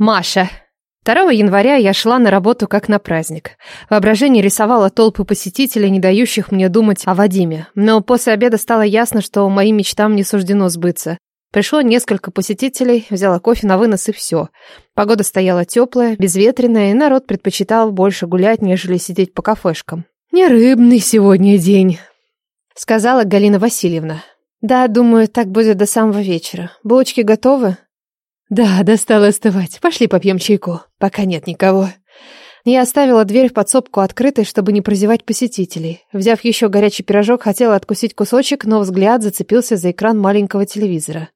Маша. 2 января я шла на работу как на праздник. Воображение рисовало толпы посетителей, не дающих мне думать о Вадиме. Но после обеда стало ясно, что моим мечтам не суждено сбыться. Пришло несколько посетителей, взяла кофе на вынос и все. Погода стояла теплая, безветренная, и народ предпочитал больше гулять, нежели сидеть по кафешкам. «Не рыбный сегодня день», — сказала Галина Васильевна. «Да, думаю, так будет до самого вечера. Булочки готовы?» «Да, достало остывать. Пошли попьем чайку, пока нет никого». Я оставила дверь в подсобку открытой, чтобы не прозевать посетителей. Взяв еще горячий пирожок, хотела откусить кусочек, но взгляд зацепился за экран маленького телевизора.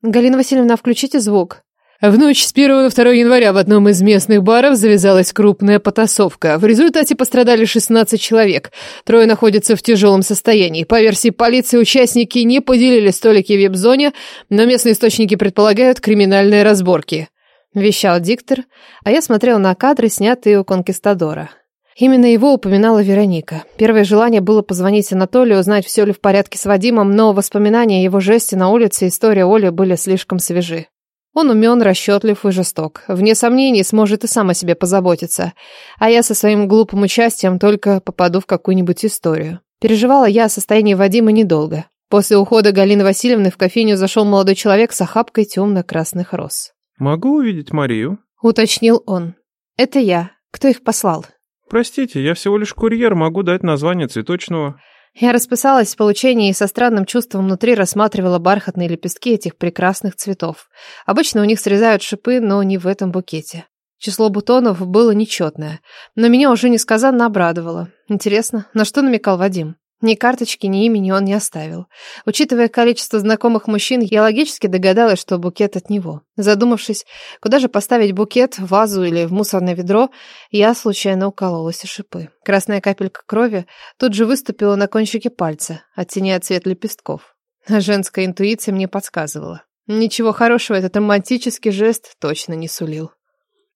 «Галина Васильевна, включите звук». В ночь с 1 на 2 января в одном из местных баров завязалась крупная потасовка. В результате пострадали 16 человек. Трое находятся в тяжелом состоянии. По версии полиции, участники не поделили столики в вип-зоне, но местные источники предполагают криминальные разборки. Вещал диктор, а я смотрел на кадры, снятые у конкистадора. Именно его упоминала Вероника. Первое желание было позвонить Анатолию, узнать, все ли в порядке с Вадимом, но воспоминания о его жесте на улице и история Оли были слишком свежи. Он умен, расчетлив и жесток. Вне сомнений, сможет и сам о себе позаботиться. А я со своим глупым участием только попаду в какую-нибудь историю. Переживала я о состоянии Вадима недолго. После ухода Галины Васильевны в кофейню зашел молодой человек с охапкой темно-красных роз. «Могу увидеть Марию?» — уточнил он. «Это я. Кто их послал?» «Простите, я всего лишь курьер, могу дать название цветочного». Я расписалась в получении и со странным чувством внутри рассматривала бархатные лепестки этих прекрасных цветов. Обычно у них срезают шипы, но не в этом букете. Число бутонов было нечетное, но меня уже несказанно обрадовало. Интересно, на что намекал Вадим? Ни карточки, ни имени он не оставил. Учитывая количество знакомых мужчин, я логически догадалась, что букет от него. Задумавшись, куда же поставить букет, в вазу или в мусорное ведро, я случайно укололась о шипы. Красная капелька крови тут же выступила на кончике пальца, оттеняя цвет лепестков. Женская интуиция мне подсказывала. Ничего хорошего этот романтический жест точно не сулил.